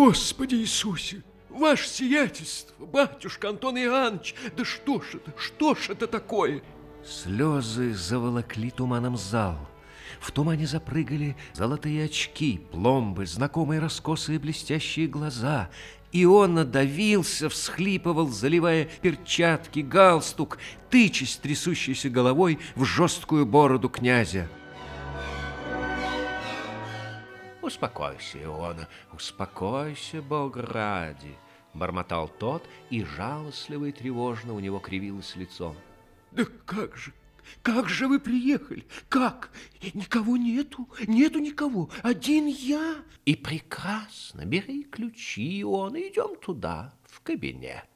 Господи Иисусе! Ваше сиятельство, батюшка Антон Иоаннович, да что ж это, что ж это такое? Слезы заволокли туманом зал. В тумане запрыгали золотые очки, пломбы, знакомые раскосые блестящие глаза. И он надавился, всхлипывал, заливая перчатки, галстук, тычась трясущейся головой в жесткую бороду князя. «Успокойся, Иона, успокойся, Бог ради!» Бормотал тот, и жалостливо и тревожно у него кривилось лицо. Да как же, как же вы приехали? Как? Никого нету, нету никого, один я. И прекрасно, бери ключи, он, идем туда, в кабинет.